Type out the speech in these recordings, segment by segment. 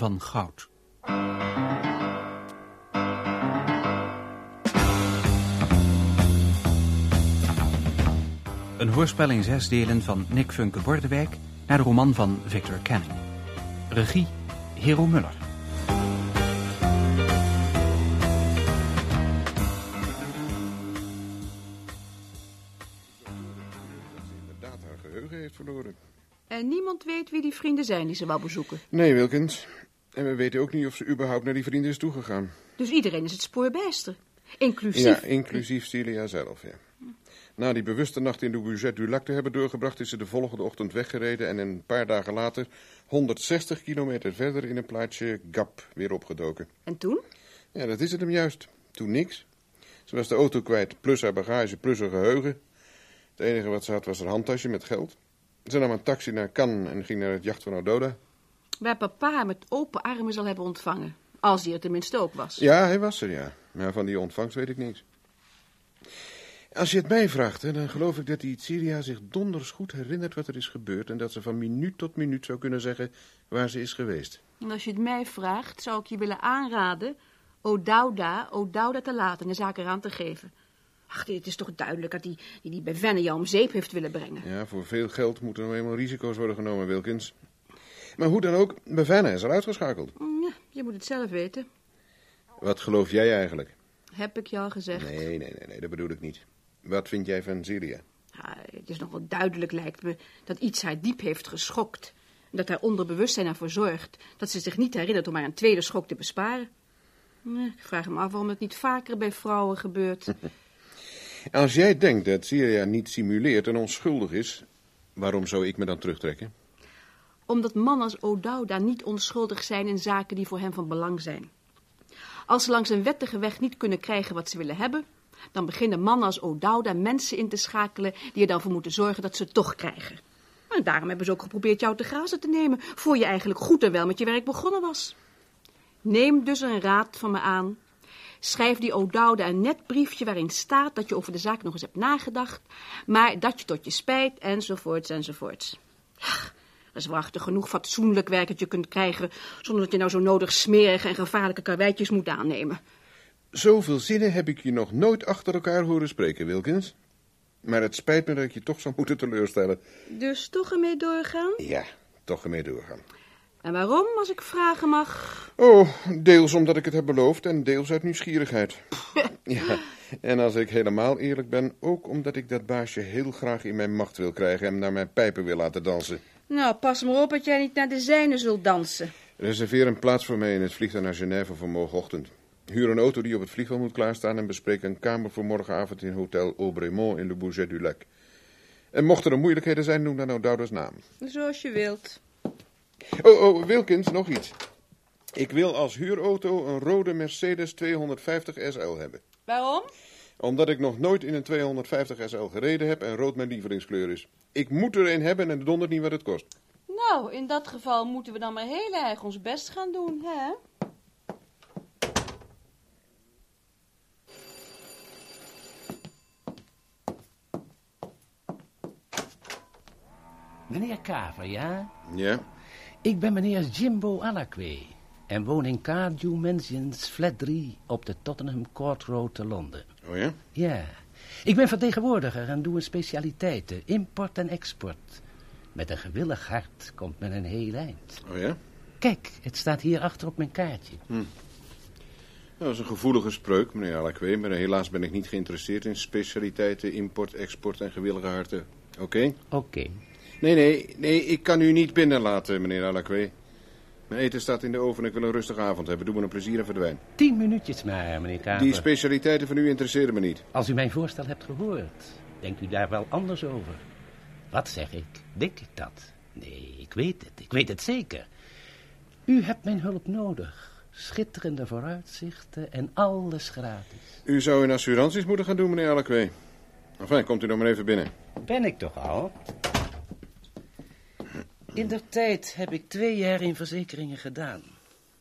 Van Goud. Een hoorspel in zes delen van Nick Funke Bordewijk naar de roman van Victor Canning. Regie Hero Muller. inderdaad haar geheugen heeft verloren. En niemand weet wie die vrienden zijn die ze wou bezoeken. Nee, Wilkins. En we weten ook niet of ze überhaupt naar die vrienden is toegegaan. Dus iedereen is het spoor bijster. Inclusief... Ja, inclusief Celia zelf, ja. Na die bewuste nacht in de Bouget du Lac te hebben doorgebracht... is ze de volgende ochtend weggereden... en een paar dagen later 160 kilometer verder in een plaatsje Gap weer opgedoken. En toen? Ja, dat is het hem juist. Toen niks. Ze was de auto kwijt, plus haar bagage, plus haar geheugen. Het enige wat ze had was haar handtasje met geld. Ze nam een taxi naar Cannes en ging naar het jacht van Ododa. Waar papa met open armen zal hebben ontvangen. Als die er tenminste ook was. Ja, hij was er, ja. Maar van die ontvangst weet ik niks. Als je het mij vraagt, hè, dan geloof ik dat die Syria zich donders goed herinnert wat er is gebeurd... en dat ze van minuut tot minuut zou kunnen zeggen waar ze is geweest. En als je het mij vraagt, zou ik je willen aanraden... O'Dowda, O'Dowda te laten en de zaak eraan te geven. Ach, het is toch duidelijk dat hij die, die bij Venne jou om zeep heeft willen brengen. Ja, voor veel geld moeten nou eenmaal risico's worden genomen, Wilkins. Maar hoe dan ook, Bavana is al uitgeschakeld. Ja, je moet het zelf weten. Wat geloof jij eigenlijk? Heb ik je al gezegd. Nee, nee, nee, nee, dat bedoel ik niet. Wat vind jij van Syria? Ja, het is nog wel duidelijk, lijkt me, dat iets haar diep heeft geschokt. En dat haar onderbewustzijn ervoor zorgt dat ze zich niet herinnert om haar een tweede schok te besparen. Ik vraag me af waarom het niet vaker bij vrouwen gebeurt. Als jij denkt dat Syria niet simuleert en onschuldig is, waarom zou ik me dan terugtrekken? Omdat mannen als O'Dowda niet onschuldig zijn in zaken die voor hen van belang zijn. Als ze langs een wettige weg niet kunnen krijgen wat ze willen hebben, dan beginnen mannen als O'Dowda mensen in te schakelen die er dan voor moeten zorgen dat ze het toch krijgen. En daarom hebben ze ook geprobeerd jou te grazen te nemen, voor je eigenlijk goed en wel met je werk begonnen was. Neem dus een raad van me aan. Schrijf die O'Dowda een net briefje waarin staat dat je over de zaak nog eens hebt nagedacht, maar dat je tot je spijt, enzovoorts, enzovoorts. Er is waarachtig genoeg fatsoenlijk werk dat je kunt krijgen, zonder dat je nou zo nodig smerige en gevaarlijke karweitjes moet aannemen. Zoveel zinnen heb ik je nog nooit achter elkaar horen spreken, Wilkins. Maar het spijt me dat ik je toch zou moeten teleurstellen. Dus toch ermee doorgaan? Ja, toch ermee doorgaan. En waarom, als ik vragen mag? Oh, deels omdat ik het heb beloofd en deels uit nieuwsgierigheid. ja, en als ik helemaal eerlijk ben, ook omdat ik dat baasje heel graag in mijn macht wil krijgen en naar mijn pijpen wil laten dansen. Nou, pas maar op dat jij niet naar de zijne zult dansen. Reserveer een plaats voor mij in het vliegtuig naar Genève voor morgenochtend. Huur een auto die op het vliegveld moet klaarstaan en bespreek een kamer voor morgenavond in Hotel Aubremont in Le Bourget du Lac. En mochten er moeilijkheden zijn, noem dan O'Dowda's naam. Zoals je wilt. Oh, oh, Wilkins, nog iets. Ik wil als huurauto een rode Mercedes 250 SL hebben. Waarom? Omdat ik nog nooit in een 250 SL gereden heb en rood mijn lievelingskleur is. Ik moet er een hebben en het dondert niet wat het kost. Nou, in dat geval moeten we dan maar heel erg ons best gaan doen, hè? Meneer Kaver, ja? Ja? Ik ben meneer Jimbo Alakwe en woon in Cardew Mansions, flat 3 op de Tottenham Court Road te Londen. Oh ja? Ja, ik ben vertegenwoordiger en doe een specialiteiten, import en export. Met een gewillig hart komt men een heel eind. Oh ja? Kijk, het staat hier achter op mijn kaartje. Dat is een gevoelige spreuk, meneer Alakwe, maar helaas ben ik niet geïnteresseerd in specialiteiten, import, export en gewillige harten. Oké? Oké. Nee, nee, nee, ik kan u niet binnenlaten, meneer Alakwe. Mijn eten staat in de oven en ik wil een rustige avond hebben. Doe me een plezier en verdwijn. Tien minuutjes maar, meneer Kaver. Die specialiteiten van u interesseren me niet. Als u mijn voorstel hebt gehoord, denkt u daar wel anders over. Wat zeg ik? Denk ik dat? Nee, ik weet het. Ik weet het zeker. U hebt mijn hulp nodig. Schitterende vooruitzichten en alles gratis. U zou in assuranties moeten gaan doen, meneer Alakwe. Enfin, komt u dan maar even binnen. Ben ik toch al? In der tijd heb ik twee jaar in verzekeringen gedaan.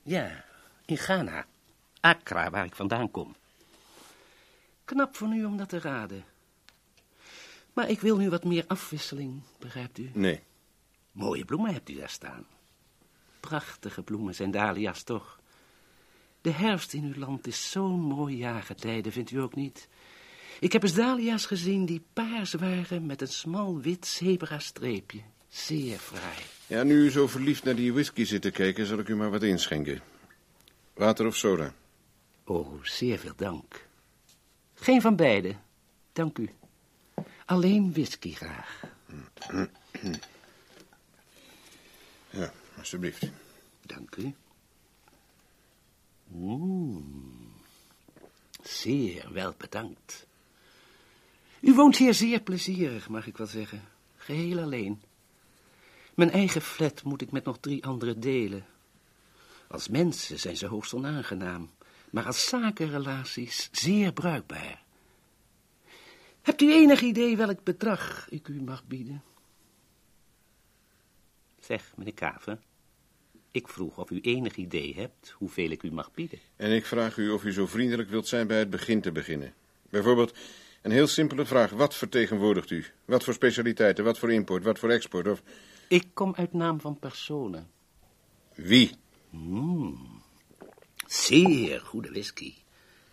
Ja, in Ghana. Accra, waar ik vandaan kom. Knap van u om dat te raden. Maar ik wil nu wat meer afwisseling, begrijpt u? Nee. Mooie bloemen hebt u daar staan. prachtige bloemen zijn dahlia's toch. De herfst in uw land is zo'n mooi jaargetijde, vindt u ook niet? Ik heb eens dahlia's gezien die paars waren met een smal wit zebra-streepje. Zeer fraai. Ja, nu u zo verliefd naar die whisky zit te kijken, zal ik u maar wat inschenken. Water of soda? Oh, zeer veel dank. Geen van beide, dank u. Alleen whisky graag. Ja, alsjeblieft. Dank u. Mm. Zeer wel bedankt. U woont hier zeer plezierig, mag ik wel zeggen. Geheel alleen. Mijn eigen flat moet ik met nog drie anderen delen. Als mensen zijn ze hoogst onaangenaam, maar als zakenrelaties zeer bruikbaar. Hebt u enig idee welk bedrag ik u mag bieden? Zeg, meneer Kaven, ik vroeg of u enig idee hebt hoeveel ik u mag bieden. En ik vraag u of u zo vriendelijk wilt zijn bij het begin te beginnen. Bijvoorbeeld, een heel simpele vraag. Wat vertegenwoordigt u? Wat voor specialiteiten? Wat voor import? Wat voor export? Of Ik kom uit naam van personen. wie? Mm. Zeer goede whisky.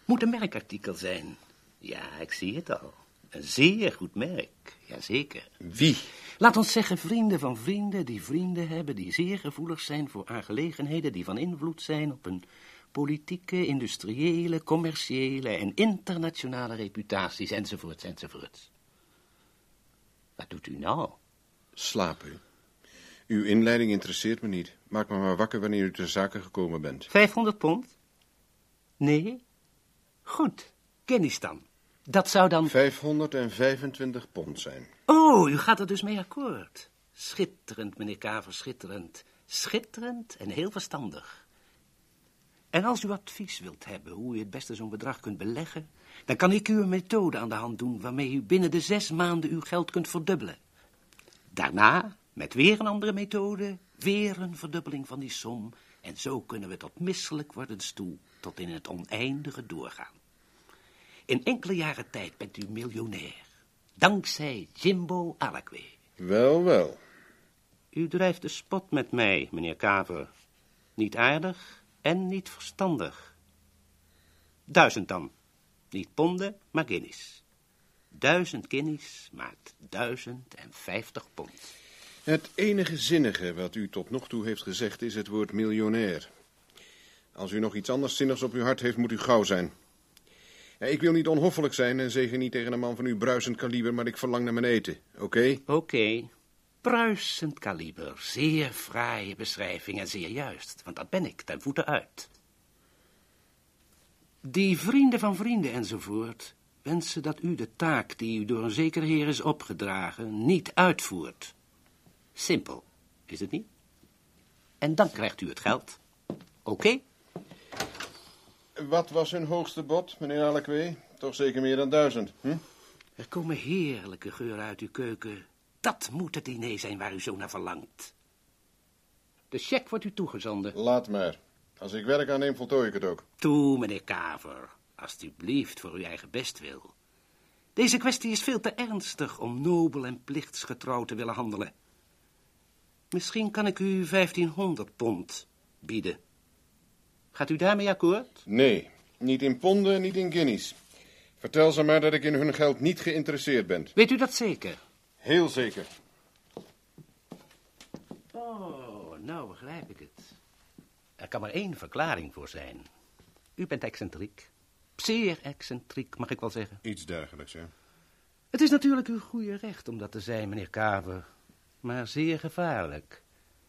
Moet een merkartikel zijn. Ja, ik zie het al. Een zeer goed merk, jazeker. Wie? Laat ons zeggen vrienden van vrienden die vrienden hebben... die zeer gevoelig zijn voor aangelegenheden die van invloed zijn... op een politieke, industriële, commerciële en internationale reputaties, enzovoorts, enzovoorts. Wat doet u nou? Slapen. Uw inleiding interesseert me niet. Maak me maar wakker wanneer u ter zake gekomen bent. 500 pond? Nee? Goed, kennis dan. Dat zou dan... 525 pond zijn. Oh, u gaat er dus mee akkoord. Schitterend, meneer Kaver, schitterend. Schitterend en heel verstandig. En als u advies wilt hebben hoe u het beste zo'n bedrag kunt beleggen, dan kan ik u een methode aan de hand doen waarmee u binnen de zes maanden uw geld kunt verdubbelen. Daarna, met weer een andere methode, weer een verdubbeling van die som. En zo kunnen we tot misselijk wordens toe tot in het oneindige doorgaan. In enkele jaren tijd bent u miljonair. Dankzij Jimbo Alakwe. Wel, wel. U drijft de spot met mij, meneer Kaver. Niet aardig en niet verstandig. Duizend dan. Niet ponden, maar guineas. Duizend guineas maakt duizend en vijftig pond. Het enige zinnige wat u tot nog toe heeft gezegd is het woord miljonair. Als u nog iets anders zinnigs op uw hart heeft, moet u gauw zijn. Ik wil niet onhoffelijk zijn en zeggen niet tegen een man van uw bruisend kaliber, maar ik verlang naar mijn eten, oké? Oké. Bruisend kaliber, zeer fraaie beschrijving en zeer juist, want dat ben ik, ten voeten uit. Die vrienden van vrienden enzovoort wensen dat u de taak die u door een zekere heer is opgedragen niet uitvoert. Simpel, is het niet? En dan krijgt u het geld. Oké? Wat was hun hoogste bod, meneer Alekwe? Toch zeker meer dan duizend, hm? Er komen heerlijke geuren uit uw keuken. Dat moet het diner zijn waar u zo naar verlangt. De cheque wordt u toegezonden. Laat maar. Als ik werk aanneem, voltooi ik het ook. Toe, meneer Kaver. Alsjeblieft, voor uw eigen bestwil. Deze kwestie is veel te ernstig om nobel en plichtsgetrouw te willen handelen. Misschien kan ik u 1500 pond bieden. Gaat u daarmee akkoord? Nee, niet in ponden, niet in guineas. Vertel ze maar dat ik in hun geld niet geïnteresseerd ben. Weet u dat zeker? Heel zeker. Oh, nou begrijp ik het. Er kan maar één verklaring voor zijn. U bent excentriek. Zeer excentriek, mag ik wel zeggen. Iets dergelijks, ja. Het is natuurlijk uw goede recht om dat te zijn, meneer Kaver. Maar zeer gevaarlijk.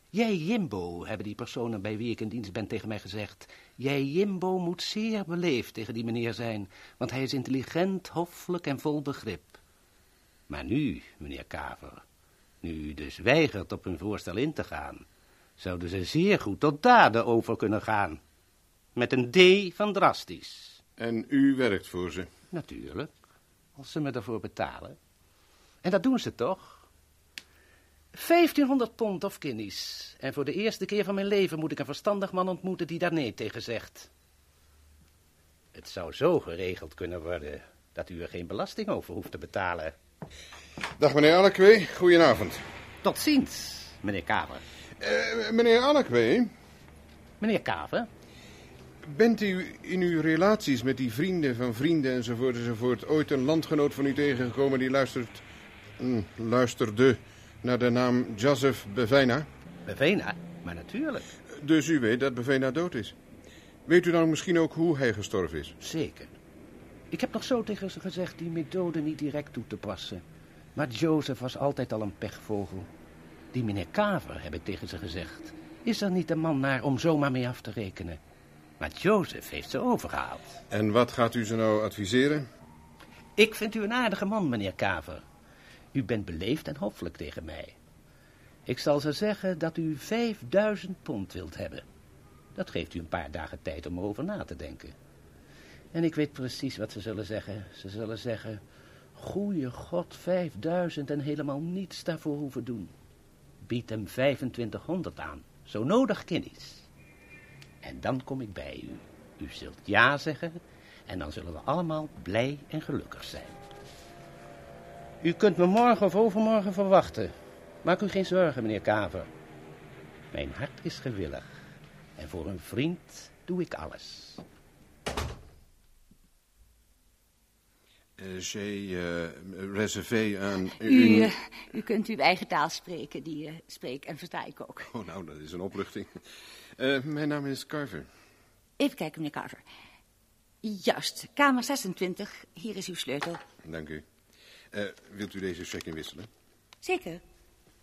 Jij, Jimbo, hebben die personen bij wie ik in dienst ben tegen mij gezegd. Jij, Jimbo, moet zeer beleefd tegen die meneer zijn, want hij is intelligent, hoffelijk en vol begrip. Maar nu, meneer Kaver, nu u dus weigert op hun voorstel in te gaan, zouden ze zeer goed tot daden over kunnen gaan. Met een D van drastisch. En u werkt voor ze. Natuurlijk, als ze me daarvoor betalen. En dat doen ze toch? 1500 pond of guineas. En voor de eerste keer van mijn leven moet ik een verstandig man ontmoeten die daar nee tegen zegt. Het zou zo geregeld kunnen worden dat u er geen belasting over hoeft te betalen. Dag meneer Alekwe, goedenavond. Tot ziens, meneer Kamer. Eh, meneer Annekwe, Meneer Kaver? bent u in uw relaties met die vrienden van vrienden enzovoort enzovoort ooit een landgenoot van u tegengekomen die luistert, hm, luisterde naar de naam Joseph Bevena? Bevena? Maar natuurlijk. Dus u weet dat Bevena dood is. Weet u dan misschien ook hoe hij gestorven is? Zeker. Ik heb nog zo tegen ze gezegd die methode niet direct toe te passen. Maar Joseph was altijd al een pechvogel. Die meneer Kaver, heb ik tegen ze gezegd, is er niet de man naar om zomaar mee af te rekenen. Maar Joseph heeft ze overgehaald. En wat gaat u ze nou adviseren? Ik vind u een aardige man, meneer Kaver. U bent beleefd en hoffelijk tegen mij. Ik zal ze zeggen dat u 5000 pond wilt hebben. Dat geeft u een paar dagen tijd om erover na te denken. En ik weet precies wat ze zullen zeggen. Ze zullen zeggen, goeie god, 5000 en helemaal niets daarvoor hoeven doen. Bied hem 2500 aan, zo nodig kennis. En dan kom ik bij u. U zult ja zeggen en dan zullen we allemaal blij en gelukkig zijn. U kunt me morgen of overmorgen verwachten. Maak u geen zorgen, meneer Kaver. Mijn hart is gewillig. En voor een vriend doe ik alles. Uh, J'ai uh, reservé aan... U, uh, u kunt uw eigen taal spreken, die uh, spreek en versta ik ook. Oh, nou, dat is een opluchting. Uh, mijn naam is Carver. Even kijken, meneer Carver. Juist, kamer 26. Hier is uw sleutel. Dank u. Uh, wilt u deze check inwisselen? Zeker.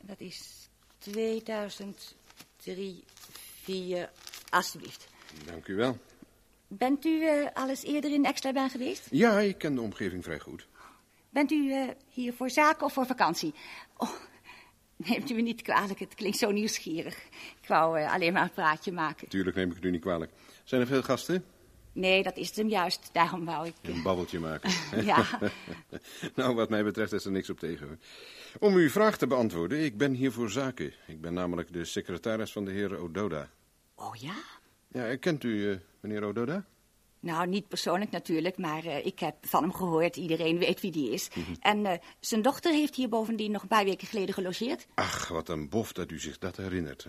Dat is 2003, 4, alstublieft. Dank u wel. Bent u uh, al eens eerder in Extraban geweest? Ja, ik ken de omgeving vrij goed. Bent u uh, hier voor zaken of voor vakantie? Oh, neemt u me niet kwalijk, het klinkt zo nieuwsgierig. Ik wou alleen maar een praatje maken. Tuurlijk neem ik het u niet kwalijk. Zijn er veel gasten? Nee, dat is het hem juist. Daarom wou ik... Een babbeltje maken. ja. nou, wat mij betreft is er niks op tegen. Hoor. Om uw vraag te beantwoorden, ik ben hier voor zaken. Ik ben namelijk de secretaris van de heer Ododa. Oh ja? Ja, kent u uh, meneer Ododa? Nou, niet persoonlijk natuurlijk, maar uh, ik heb van hem gehoord. Iedereen weet wie die is. Mm -hmm. En uh, zijn dochter heeft hier bovendien nog een paar weken geleden gelogeerd. Ach, wat een bof dat u zich dat herinnert.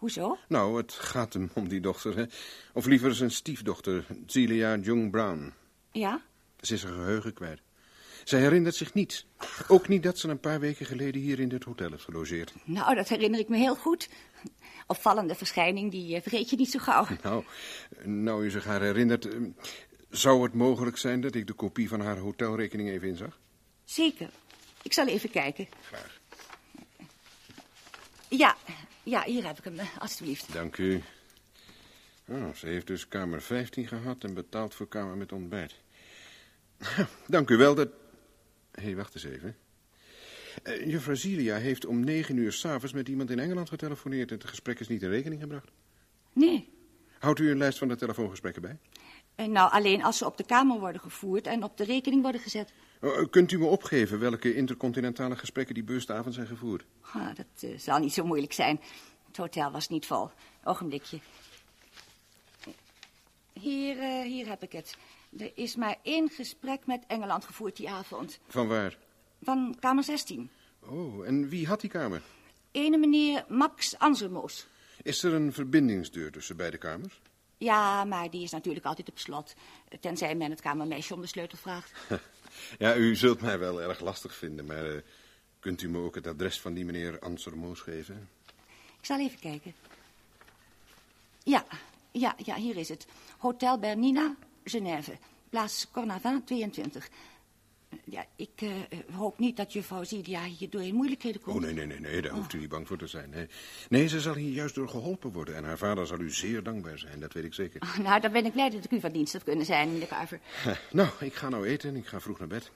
Hoezo? Nou, het gaat hem om die dochter, hè. Of liever zijn stiefdochter, Celia Jung Brown. Ja? Ze is haar geheugen kwijt. Zij herinnert zich niets. Ook niet dat ze een paar weken geleden hier in dit hotel heeft gelogeerd. Nou, dat herinner ik me heel goed. Opvallende verschijning, die uh, vergeet je niet zo gauw. Nou, nou u zich haar herinnert, uh, zou het mogelijk zijn dat ik de kopie van haar hotelrekening even inzag? Zeker. Ik zal even kijken. Graag. Ja, ja, hier heb ik hem, alstublieft. Dank u. Oh, ze heeft dus kamer 15 gehad en betaald voor kamer met ontbijt. Dank u wel dat... Hé, hey, wacht eens even. Uh, juffrouw Zilia heeft om negen uur s'avonds met iemand in Engeland getelefoneerd... en het gesprek is niet in rekening gebracht. Nee. Houdt u een lijst van de telefoongesprekken bij? Uh, nou, alleen als ze op de kamer worden gevoerd en op de rekening worden gezet. Uh, kunt u me opgeven welke intercontinentale gesprekken die bewustavond zijn gevoerd? Ah, dat zal niet zo moeilijk zijn. Het hotel was niet vol. Ogenblikje. Hier, uh, hier heb ik het. Er is maar één gesprek met Engeland gevoerd die avond. Van waar? Van kamer 16. Oh, en wie had die kamer? Ene meneer Max Anselmoos. Is er een verbindingsdeur tussen beide kamers? Ja, maar die is natuurlijk altijd op slot. Tenzij men het kamermeisje om de sleutel vraagt. ja, u zult mij wel erg lastig vinden, maar uh, kunt u me ook het adres van die meneer Anselmoos geven? Ik zal even kijken. Ja, ja, ja, hier is het. Hotel Bernina, Genève. Plaats Cornavin 22. Ja, ik uh, hoop niet dat juffrouw Zidia hier door in moeilijkheden komt. Oh, nee, nee, nee, nee daar oh. hoeft u niet bang voor te zijn. Nee. nee, ze zal hier juist door geholpen worden. En haar vader zal u zeer dankbaar zijn, dat weet ik zeker. Oh, nou, dan ben ik blij dat ik u van dienst heb kunnen zijn, meneer Carver. nou, ik ga nou eten en ik ga vroeg naar bed.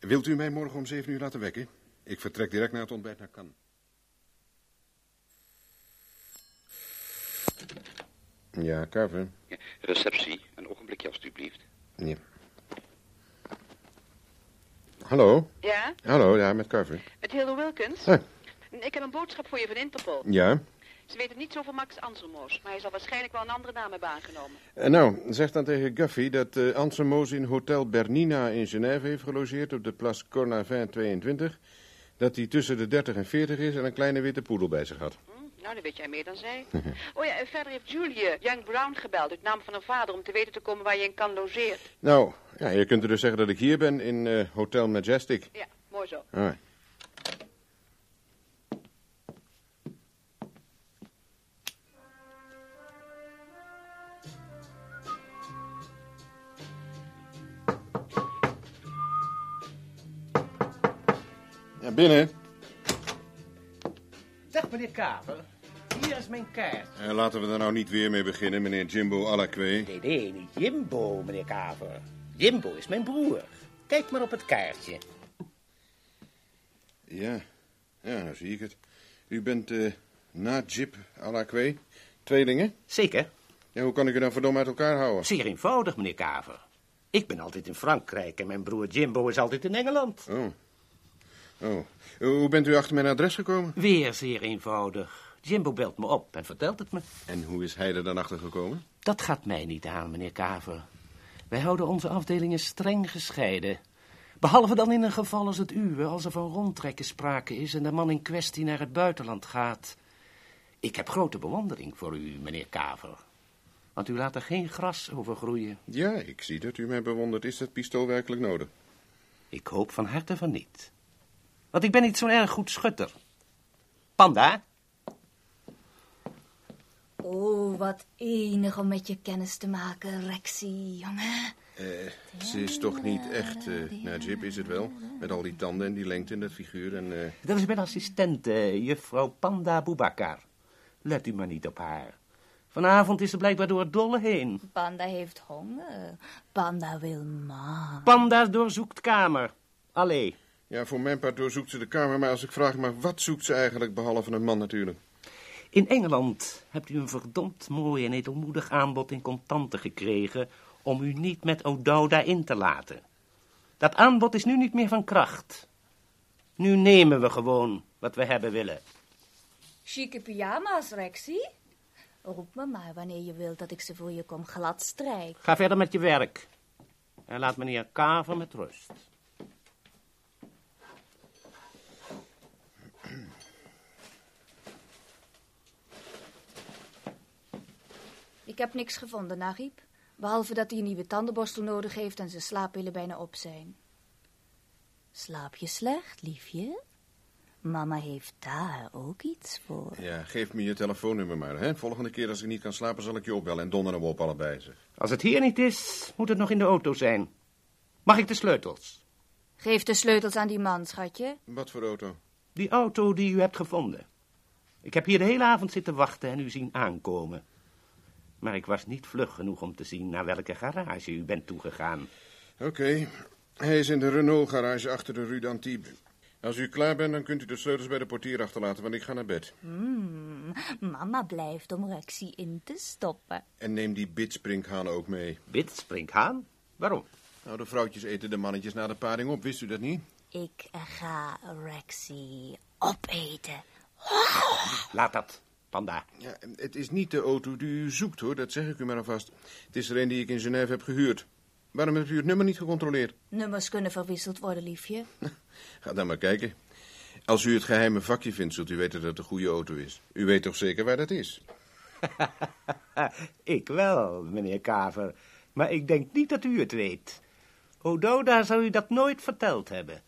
Wilt u mij morgen om zeven uur laten wekken? Ik vertrek direct na het ontbijt naar Cannes. Ja, Carver. Ja, receptie, een ogenblikje alstublieft. Ja. Hallo? Ja? Hallo, ja, met Carver. Met Hilde Wilkins? Ah. Ik heb een boodschap voor je van Interpol. Ja? Ze weten niets over Max Anselmoos, maar hij zal waarschijnlijk wel een andere naam hebben aangenomen. Uh, nou, zeg dan tegen Guffy dat uh, Anselmoos in Hotel Bernina in Genève heeft gelogeerd op de Place Cornavin 22. Dat hij tussen de 30 en 40 is en een kleine witte poedel bij zich had. Hm, Nou, dan weet jij meer dan zij. oh ja, en verder heeft Julie Young Brown gebeld uit naam van haar vader... om te weten te komen waar je in kan logeert. Nou, ja, je kunt er dus zeggen dat ik hier ben in eh, Hotel Majestic. Ja, mooi zo. Ah. Ja, binnen. Zeg, meneer Kaver, hier is mijn kaart. Eh, laten we er nou niet weer mee beginnen, meneer Jimbo Alakwe. Nee, nee, niet Jimbo, meneer Kaver. Jimbo is mijn broer. Kijk maar op het kaartje. Ja, ja, nou zie ik het. U bent eh Najib Alakwe, tweelingen? Zeker. Ja, hoe kan ik u dan verdomme uit elkaar houden? Zeer eenvoudig, meneer Kaver. Ik ben altijd in Frankrijk en mijn broer Jimbo is altijd in Engeland. Oh. Oh. Hoe bent u achter mijn adres gekomen? Weer zeer eenvoudig. Jimbo belt me op en vertelt het me. En hoe is hij er dan achter gekomen? Dat gaat mij niet aan, meneer Kaver. Wij houden onze afdelingen streng gescheiden. Behalve dan in een geval als het uwe, als er van rondtrekken sprake is en de man in kwestie naar het buitenland gaat. Ik heb grote bewondering voor u, meneer Kaver. Want u laat er geen gras over groeien. Ja, ik zie dat u mij bewondert. Is dat pistool werkelijk nodig? Ik hoop van harte van niet. Want ik ben niet zo'n erg goed schutter. Panda? Oh, wat enig om met je kennis te maken, Rexy, jongen. Eh, ze is toch niet echt, eh Najib is het wel. Met al die tanden en die lengte en dat figuur en... eh, Dat is mijn assistent, eh, juffrouw Panda Boubacar. Let u maar niet op haar. Vanavond is ze blijkbaar door het dolle heen. Panda heeft honger. Panda wil ma. Panda doorzoekt kamer. Allee. Ja, voor mijn part doorzoekt ze de kamer, maar als ik vraag maar wat zoekt ze eigenlijk, behalve een man natuurlijk. In Engeland hebt u een verdomd mooi en edelmoedig aanbod in contanten gekregen om u niet met O'Dowda in te laten. Dat aanbod is nu niet meer van kracht. Nu nemen we gewoon wat we hebben willen. Chique pyjama's, Rexy. Roep me maar wanneer je wilt dat ik ze voor je kom glad strijk. Ga verder met je werk. En laat meneer Kaver met rust. Ik heb niks gevonden, Nagib. Behalve dat hij een nieuwe tandenborstel nodig heeft en zijn slaappillen bijna op zijn. Slaap je slecht, liefje? Mama heeft daar ook iets voor. Ja, geef me je telefoonnummer maar, hè. Volgende keer als ik niet kan slapen zal ik je opbellen en donderen we op allebei, zeg. Als het hier niet is, moet het nog in de auto zijn. Mag ik de sleutels? Geef de sleutels aan die man, schatje. Wat voor auto? Die auto die u hebt gevonden. Ik heb hier de hele avond zitten wachten en u zien aankomen. Maar ik was niet vlug genoeg om te zien naar welke garage u bent toegegaan. Oké, hij is in de Renault-garage achter de Rue d'Antibes. Als u klaar bent, dan kunt u de sleutels bij de portier achterlaten, want ik ga naar bed. Hmm, mama blijft om Rexy in te stoppen. En neem die bitsprinkhaan ook mee. Bit, sprinkhaan? Waarom? Nou, de vrouwtjes eten de mannetjes na de paring op, wist u dat niet? Ik ga Rexy opeten. Laat dat, panda. Ja, het is niet de auto die u zoekt, hoor, dat zeg ik u maar alvast. Het is er een die ik in Genève heb gehuurd. Waarom hebt u het nummer niet gecontroleerd? Nummers kunnen verwisseld worden, liefje. Ga dan maar kijken. Als u het geheime vakje vindt, zult u weten dat het een goede auto is. U weet toch zeker waar dat is? ik wel, meneer Kaver. Maar ik denk niet dat u het weet. Ododa zou u dat nooit verteld hebben.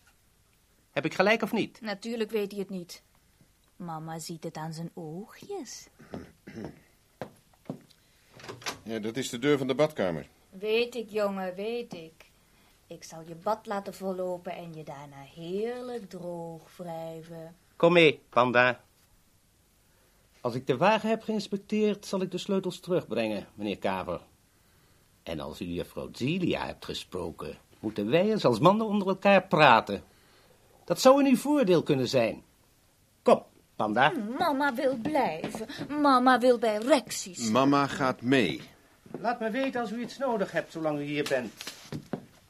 Heb ik gelijk of niet? Natuurlijk weet hij het niet. Mama ziet het aan zijn oogjes. Ja, dat is de deur van de badkamer. Weet ik, jongen, weet ik. Ik zal je bad laten vollopen en je daarna heerlijk droog wrijven. Kom mee, panda. Als ik de wagen heb geïnspecteerd, zal ik de sleutels terugbrengen, meneer Kaver. En als u juffrouw Zelia hebt gesproken, moeten wij eens als mannen onder elkaar praten. Dat zou in uw voordeel kunnen zijn. Panda. Mama wil blijven. Mama wil bij Rexy zijn. Mama gaat mee. Laat me weten als u iets nodig hebt, zolang u hier bent.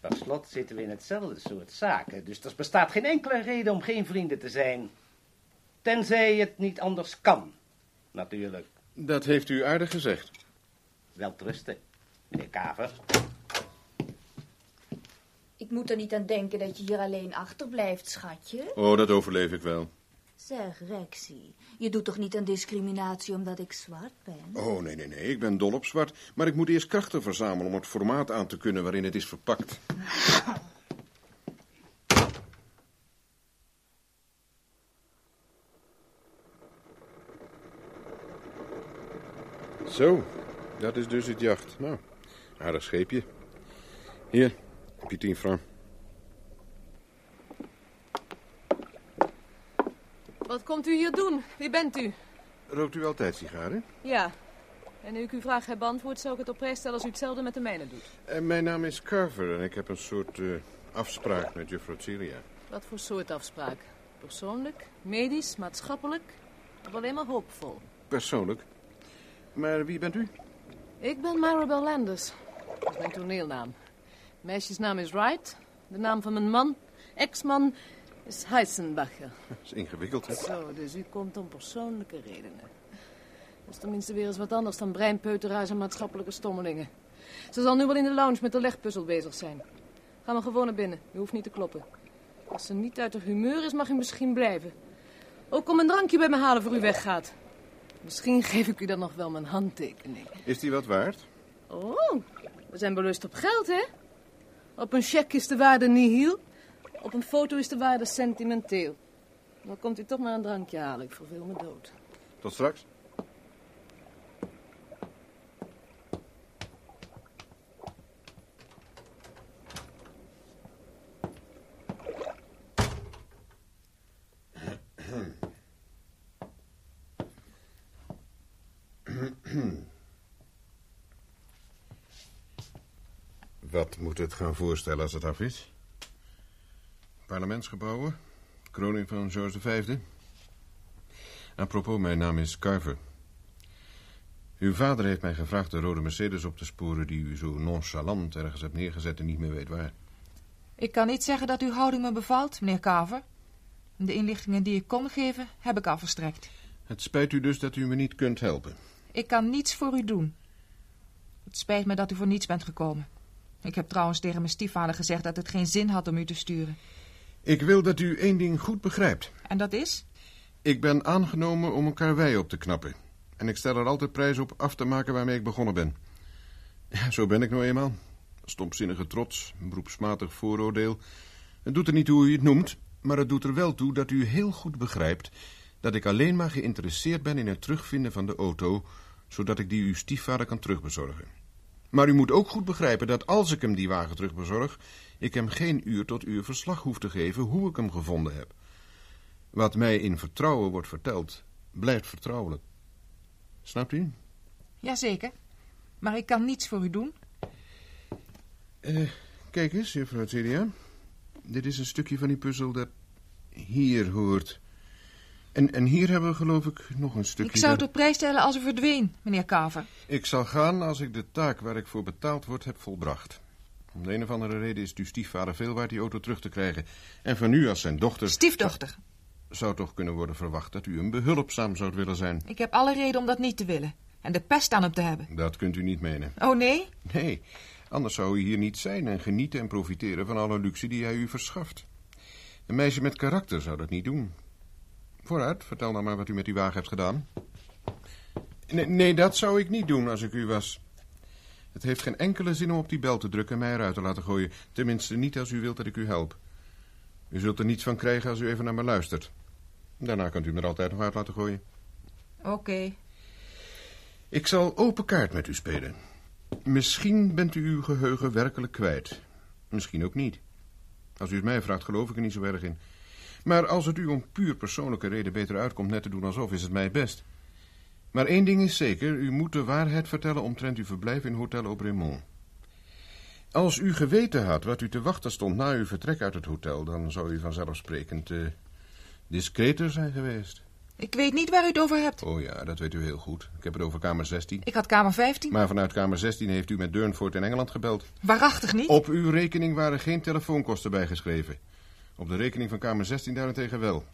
Per slot zitten we in hetzelfde soort zaken, dus er bestaat geen enkele reden om geen vrienden te zijn. Tenzij het niet anders kan, natuurlijk. Dat heeft u aardig gezegd. Wel rusten, meneer Kaver. Ik moet er niet aan denken dat je hier alleen achterblijft, schatje. Oh, dat overleef ik wel. Zeg, Rexy, je doet toch niet aan discriminatie omdat ik zwart ben? Oh, nee, nee, nee. Ik ben dol op zwart. Maar ik moet eerst krachten verzamelen om het formaat aan te kunnen waarin het is verpakt. Zo, dat is dus het jacht. Nou, aardig scheepje. Hier, heb je tien frank. Wat komt u hier doen? Wie bent u? Rookt u altijd sigaren? Ja. En nu ik uw vraag heb beantwoord, zou ik het op prijs stellen als u hetzelfde met de mijne doet. En Eh, mijn naam is Carver en ik heb een soort eh, afspraak met juffrouw Celia. Wat voor soort afspraak? Persoonlijk, medisch, maatschappelijk? Of alleen maar hoopvol? Persoonlijk. Maar wie bent u? Ik ben Maribel Landers. Dat is mijn toneelnaam. Meisjesnaam is Wright. De naam van mijn man, ex-man, is Heisenbacher. Dat is ingewikkeld, hè? Zo, dus u komt om persoonlijke redenen. Dat is tenminste weer eens wat anders dan breinpeuteraars en maatschappelijke stommelingen. Ze zal nu wel in de lounge met de legpuzzel bezig zijn. Ga maar gewoon naar binnen. U hoeft niet te kloppen. Als ze niet uit de humeur is, mag u misschien blijven. Ook om een drankje bij me halen voor u weggaat. Misschien geef ik u dan nog wel mijn handtekening. Is die wat waard? Oh, we zijn belust op geld, hè? Op een cheque is de waarde nihil. Op een foto is de waarde sentimenteel. Dan komt u toch maar een drankje halen. Ik verveel me dood. Tot straks. Wat moet het gaan voorstellen als het af is? Parlementsgebouwen, kroning van George V. Apropos, mijn naam is Carver. Uw vader heeft mij gevraagd de rode Mercedes op te sporen die u zo nonchalant ergens hebt neergezet en niet meer weet waar. Ik kan niet zeggen dat uw houding me bevalt, meneer Carver. De inlichtingen die ik kon geven, heb ik al verstrekt. Het spijt u dus dat u me niet kunt helpen. Ik kan niets voor u doen. Het spijt me dat u voor niets bent gekomen. Ik heb trouwens tegen mijn stiefvader gezegd dat het geen zin had om u te sturen. Ik wil dat u één ding goed begrijpt. En dat is? Ik ben aangenomen om een karwei op te knappen. En ik stel er altijd prijs op af te maken waarmee ik begonnen ben. Ja, zo ben ik nou eenmaal. Stomzinnige trots, beroepsmatig vooroordeel. Het doet er niet toe hoe u het noemt, maar het doet er wel toe dat u heel goed begrijpt dat ik alleen maar geïnteresseerd ben in het terugvinden van de auto, zodat ik die uw stiefvader kan terugbezorgen. Maar u moet ook goed begrijpen dat als ik hem die wagen terugbezorg, ik hem geen uur tot uur verslag hoef te geven hoe ik hem gevonden heb. Wat mij in vertrouwen wordt verteld, blijft vertrouwelijk. Snapt u? Jazeker. Maar ik kan niets voor u doen. Eh, kijk eens, juffrouw Celia. Dit is een stukje van die puzzel dat hier hoort. En, en hier hebben we geloof ik nog een stukje... Ik zou het op prijs stellen als u verdween, meneer Carver. Ik zal gaan als ik de taak waar ik voor betaald word heb volbracht. Om de een of andere reden is uw stiefvader veel waard die auto terug te krijgen. En van u als zijn dochter... Stiefdochter. Zou toch kunnen worden verwacht dat u hem behulpzaam zou willen zijn. Ik heb alle reden om dat niet te willen. En de pest aan hem te hebben. Dat kunt u niet menen. Oh nee? Nee, anders zou u hier niet zijn en genieten en profiteren van alle luxe die hij u verschaft. Een meisje met karakter zou dat niet doen. Vooruit, vertel nou maar wat u met uw wagen hebt gedaan. Nee, nee, dat zou ik niet doen als ik u was. Het heeft geen enkele zin om op die bel te drukken en mij eruit te laten gooien. Tenminste niet als u wilt dat ik u help. U zult er niets van krijgen als u even naar me luistert. Daarna kunt u me er altijd nog uit laten gooien. Oké. Ik zal open kaart met u spelen. Misschien bent u uw geheugen werkelijk kwijt. Misschien ook niet. Als u het mij vraagt, geloof ik er niet zo erg in. Maar als het u om puur persoonlijke reden beter uitkomt net te doen alsof, is het mij best. Maar één ding is zeker, u moet de waarheid vertellen omtrent uw verblijf in Hotel Obremont. Als u geweten had wat u te wachten stond na uw vertrek uit het hotel, dan zou u vanzelfsprekend eh, discreter zijn geweest. Ik weet niet waar u het over hebt. Oh ja, dat weet u heel goed. Ik heb het over kamer 16. Ik had kamer 15. Maar vanuit kamer 16 heeft u met Durnford in Engeland gebeld. Waarachtig niet? Op uw rekening waren geen telefoonkosten bijgeschreven. Op de rekening van kamer 16 daarentegen wel.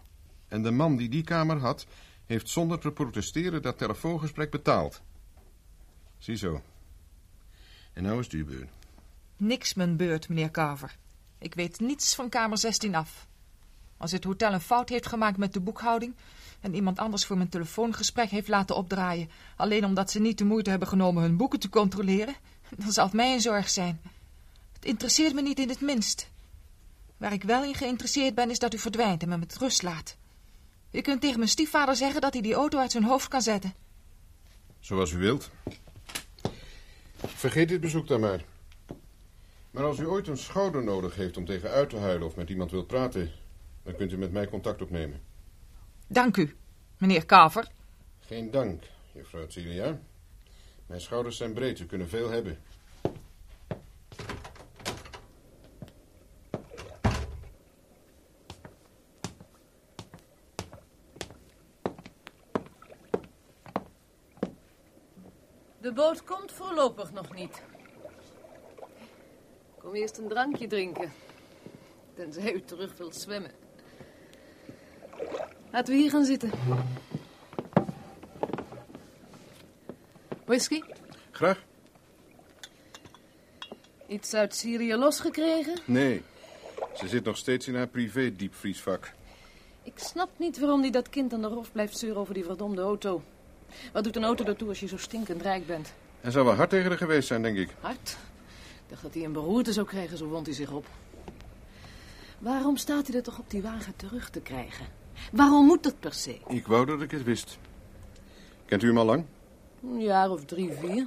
En de man die die kamer had, heeft zonder te protesteren dat telefoongesprek betaald. Ziezo. En nou is het uw beurt. Niks mijn beurt, meneer Carver. Ik weet niets van kamer 16 af. Als het hotel een fout heeft gemaakt met de boekhouding en iemand anders voor mijn telefoongesprek heeft laten opdraaien, alleen omdat ze niet de moeite hebben genomen hun boeken te controleren, dan zal het mij een zorg zijn. Het interesseert me niet in het minst. Waar ik wel in geïnteresseerd ben, is dat u verdwijnt en me met rust laat. U kunt tegen mijn stiefvader zeggen dat hij die auto uit zijn hoofd kan zetten. Zoals u wilt. Vergeet dit bezoek dan maar. Maar als u ooit een schouder nodig heeft om tegen uit te huilen of met iemand wilt praten, dan kunt u met mij contact opnemen. Dank u, meneer Kaver. Geen dank, juffrouw Celia. Mijn schouders zijn breed, ze kunnen veel hebben. Boot komt voorlopig nog niet. Kom eerst een drankje drinken. Tenzij u terug wilt zwemmen. Laten we hier gaan zitten. Whisky? Graag. Iets uit Syrië losgekregen? Nee, ze zit nog steeds in haar privé diepvriesvak. Ik snap niet waarom die dat kind aan de rof blijft zeuren over die verdomde auto. Wat doet een auto ertoe als je zo stinkend rijk bent? Hij zal wel hard tegen haar geweest zijn, denk ik. Hard? Ik dacht dat hij een beroerte zou krijgen, zo wond hij zich op. Waarom staat hij er toch op die wagen terug te krijgen? Waarom moet dat per se? Ik wou dat ik het wist. Kent u hem al lang? Een jaar of drie, vier.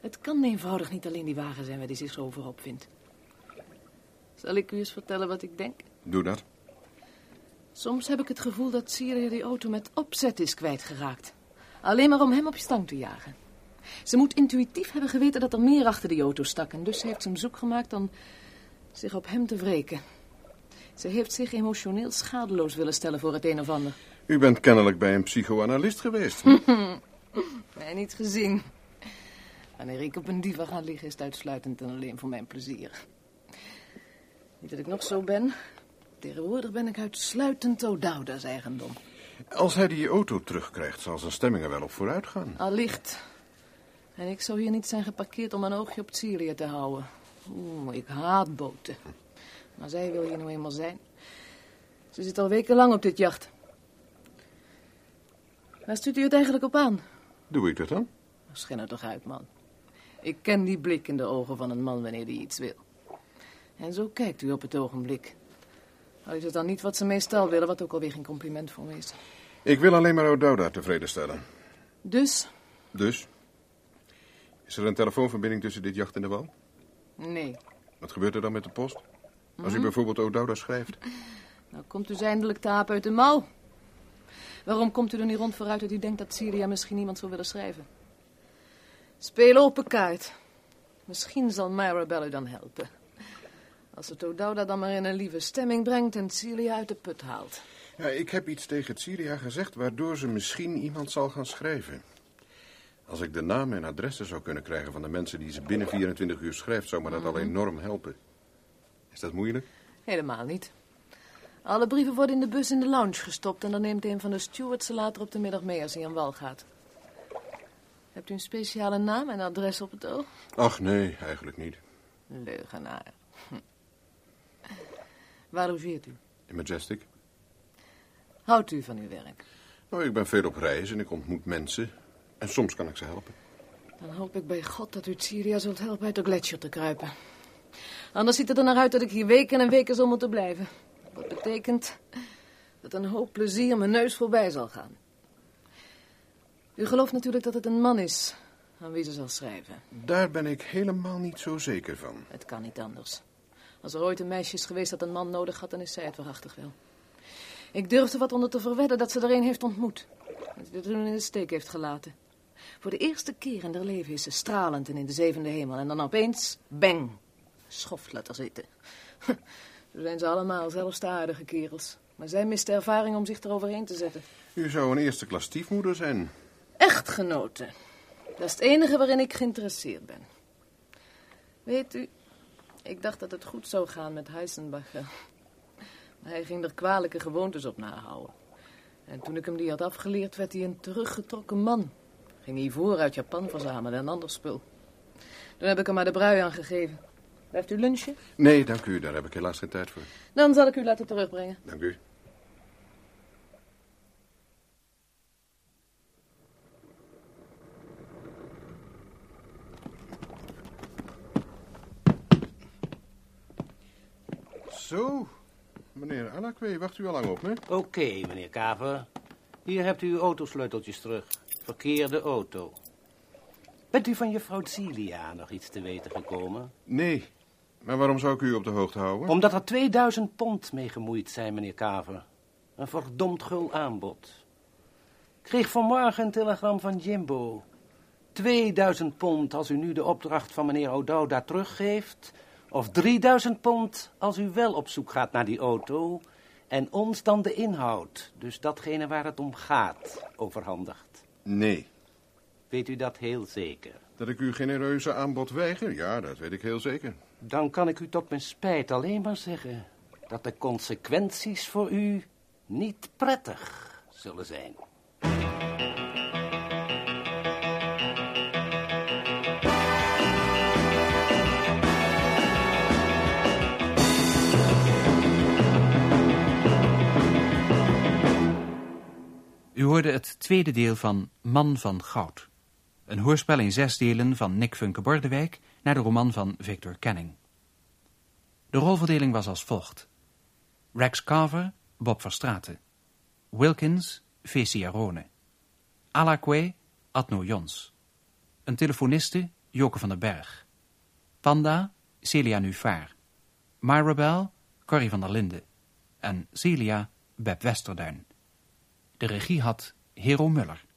Het kan eenvoudig niet alleen die wagen zijn waar hij zich zo over opvindt. Zal ik u eens vertellen wat ik denk? Doe dat. Soms heb ik het gevoel dat Syrië die auto met opzet is kwijtgeraakt. Alleen maar om hem op je stang te jagen. Ze moet intuïtief hebben geweten dat er meer achter die auto stak. En dus heeft ze hem zoek gemaakt om zich op hem te wreken. Ze heeft zich emotioneel schadeloos willen stellen voor het een of ander. U bent kennelijk bij een psychoanalist geweest. Nee, niet gezien. Wanneer ik op een diva ga liggen, is het uitsluitend en alleen voor mijn plezier. Niet dat ik nog zo ben. Tegenwoordig ben ik uitsluitend O'Dowda's eigendom. Als hij die auto terugkrijgt, zal zijn stemming er wel op vooruit gaan. Allicht. En ik zou hier niet zijn geparkeerd om een oogje op Syrië te houden. Oeh, ik haat boten. Maar zij wil hier nou eenmaal zijn. Ze zit al wekenlang op dit jacht. Waar stuurt u het eigenlijk op aan? Doe ik dat dan? Schijn er toch uit, man. Ik ken die blik in de ogen van een man wanneer hij iets wil. En zo kijkt u op het ogenblik. Al is het dan niet wat ze meestal willen, wat ook alweer geen compliment voor me is. Ik wil alleen maar O'Dowda tevreden stellen. Dus? Dus? Is er een telefoonverbinding tussen dit jacht en de wal? Nee. Wat gebeurt er dan met de post? Als u Mhm. bijvoorbeeld O'Dowda schrijft. Nou komt u eindelijk de aap uit de mouw. Waarom komt u er niet rond vooruit dat u denkt dat Syria misschien iemand zou willen schrijven? Speel open kaart. Misschien zal Mirabelle u dan helpen. Als het O'Dowda dan maar in een lieve stemming brengt en Syria uit de put haalt. Ja, ik heb iets tegen Syria gezegd waardoor ze misschien iemand zal gaan schrijven. Als ik de namen en adressen zou kunnen krijgen van de mensen die ze binnen 24 uur schrijft, zou me dat al Mhm. enorm helpen. Is dat moeilijk? Helemaal niet. Alle brieven worden in de bus in de lounge gestopt en dan neemt een van de stewards ze later op de middag mee als hij aan wal gaat. Hebt u een speciale naam en adres op het oog? Ach nee, eigenlijk niet. Leugenaar. Hm. Waar logeert u? In Majestic? Houdt u van uw werk? Nou, ik ben veel op reis en ik ontmoet mensen. En soms kan ik ze helpen. Dan hoop ik bij God dat u Syria zult helpen uit de gletsjer te kruipen. Anders ziet het er naar uit dat ik hier weken en weken zal moeten blijven. Wat betekent dat een hoop plezier mijn neus voorbij zal gaan. U gelooft natuurlijk dat het een man is aan wie ze zal schrijven. Daar ben ik helemaal niet zo zeker van. Het kan niet anders. Als er ooit een meisje is geweest dat een man nodig had, dan is zij het waarachtig wel. Ik durf er wat onder te verwedden dat ze er een heeft ontmoet. Dat ze toen in de steek heeft gelaten. Voor de eerste keer in haar leven is ze stralend en in de zevende hemel. En dan opeens, bang, schoft laten zitten. Zo zijn ze allemaal, zelfs de aardige kerels. Maar zij mist de ervaring om zich eroverheen te zetten. U zou een eerste klas stiefmoeder zijn. Echtgenoten. Dat is het enige waarin ik geïnteresseerd ben. Weet u, ik dacht dat het goed zou gaan met Heisenbacher. Maar hij ging er kwalijke gewoontes op nahouden. En toen ik hem die had afgeleerd, werd hij een teruggetrokken man. Ging hij uit Japan verzamelen en ander spul. Toen heb ik hem maar de brui aangegeven. Blijft u lunchen? Nee, dank u. Daar heb ik helaas geen tijd voor. Dan zal ik u laten terugbrengen. Dank u. Zo, wacht u al lang op me? Oké, meneer Kaver. Hier hebt u uw autosleuteltjes terug. Verkeerde auto. Bent u van juffrouw Celia nog iets te weten gekomen? Nee, maar waarom zou ik u op de hoogte houden? Omdat er 2000 pond mee gemoeid zijn, meneer Kaver. Een verdomd gul aanbod. Ik kreeg vanmorgen een telegram van Jimbo. 2000 pond als u nu de opdracht van meneer O'Dowda teruggeeft... of 3000 pond als u wel op zoek gaat naar die auto... en ons dan de inhoud, dus datgene waar het om gaat, overhandigt. Nee. Weet u dat heel zeker? Dat ik uw genereuze aanbod weiger? Ja, dat weet ik heel zeker. Dan kan ik u tot mijn spijt alleen maar zeggen... dat de consequenties voor u niet prettig zullen zijn. U hoorde het tweede deel van Man van Goud. Een hoorspel in zes delen van Nick Funke Bordewijk naar de roman van Victor Canning. De rolverdeling was als volgt. Rex Carver, Bob Verstraeten. Wilkins, Fesi Arone. Alakwe, Adno Jons. Een telefoniste, Joke van den Berg. Panda, Celia Nuvaar. Maribel, Corrie van der Linde. En Celia, Beb Westerduin. De regie had Hero Muller.